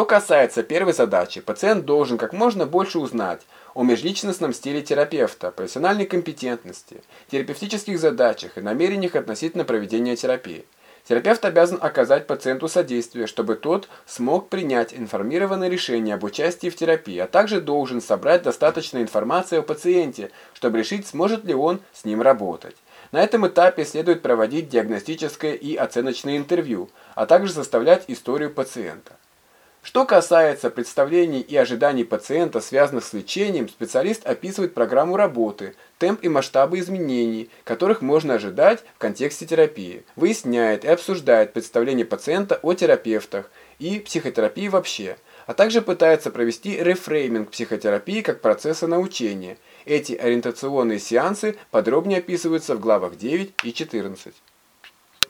Что касается первой задачи, пациент должен как можно больше узнать о межличностном стиле терапевта, профессиональной компетентности, терапевтических задачах и намерениях относительно проведения терапии. Терапевт обязан оказать пациенту содействие, чтобы тот смог принять информированное решение об участии в терапии, а также должен собрать достаточно информации о пациенте, чтобы решить, сможет ли он с ним работать. На этом этапе следует проводить диагностическое и оценочное интервью, а также составлять историю пациента. Что касается представлений и ожиданий пациента, связанных с лечением, специалист описывает программу работы, темп и масштабы изменений, которых можно ожидать в контексте терапии, выясняет и обсуждает представления пациента о терапевтах и психотерапии вообще, а также пытается провести рефрейминг психотерапии как процесса научения. Эти ориентационные сеансы подробнее описываются в главах 9 и 14.